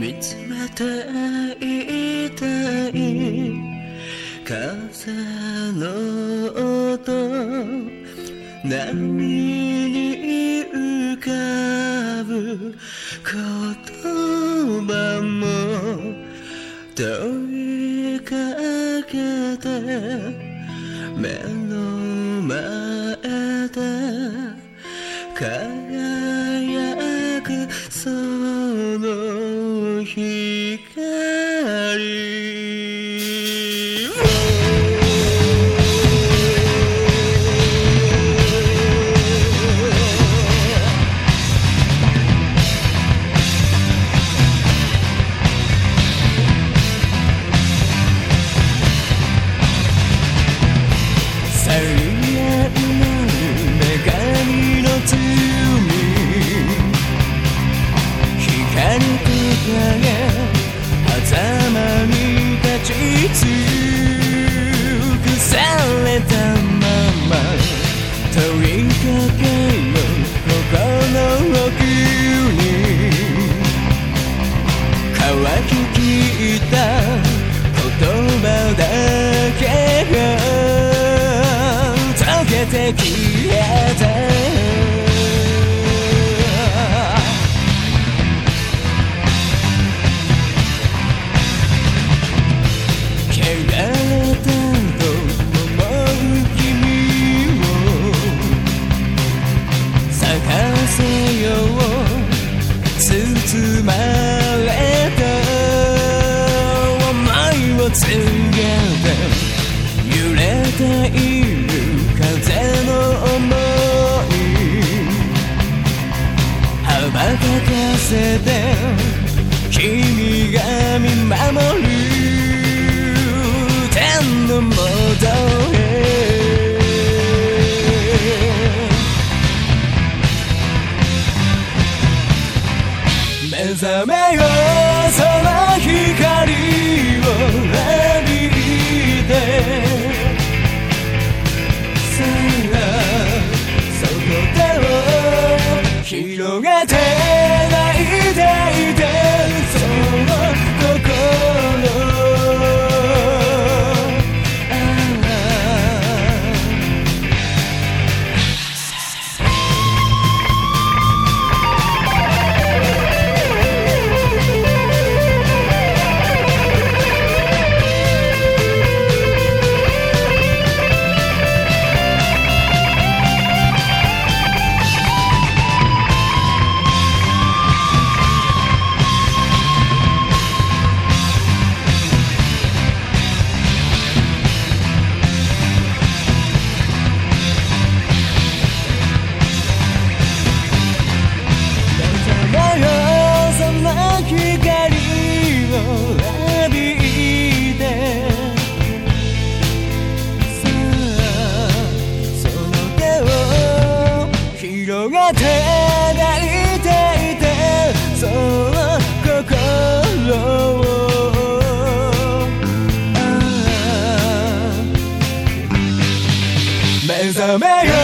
見つめていたい。風の音波に浮かぶ言葉も問いかけて目の前でて消えてつま風で君が見守る天のもとへ。目覚めよその光を浴びて。広げて。が届いていてその心を目覚めよ